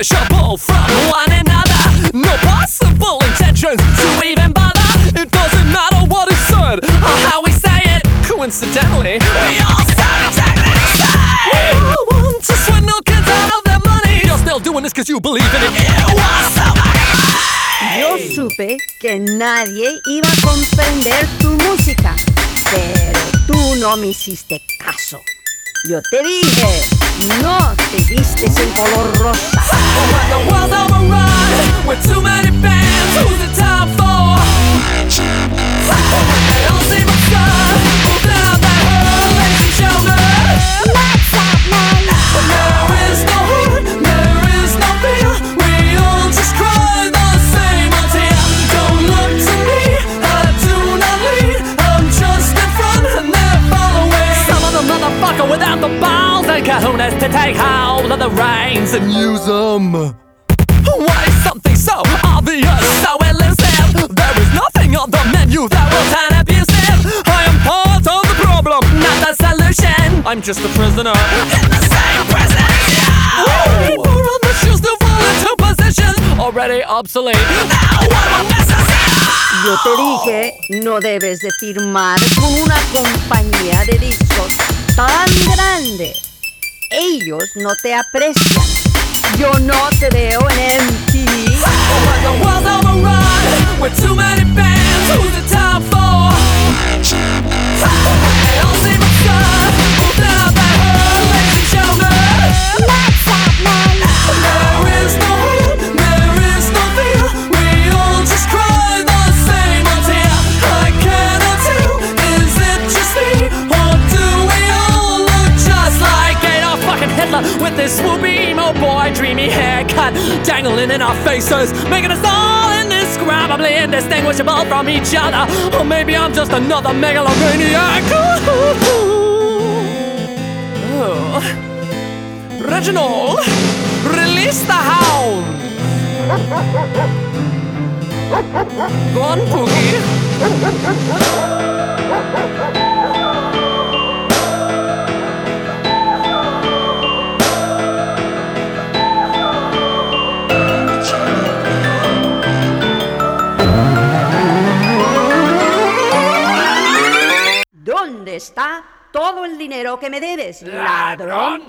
one another. No possible intentions to even bother. It doesn't matter what is said or how we say it. Coincidentally, we all sound exactly the same. All want to swindle kids out of their money. You're still doing this because you believe in it. It was so Yo supe que nadie iba a comprender tu música, pero tú no me hiciste caso. Yo te dije, no te vistes en color rosa. Take hold of the reins and use them. Why is something so obvious, so elusive? There is nothing on the menu that will turn abusive. I am part of the problem, not the solution. I'm just a prisoner in the same prison. Yeah. People on the shoes to fall into position already obsolete. Now will necessary? Yo te dije, no debes de firmar con una compañía de discos tan grande. Ellos no te aprecian. Yo no te veo en MTV. This swoopy emo boy dreamy haircut dangling in our faces, making us all indescribably indistinguishable from each other? Or maybe I'm just another megalomaniac. Oh. Reginald, release the hound. Go on, Pookie. Está todo el dinero que me debes? ¡Ladrón!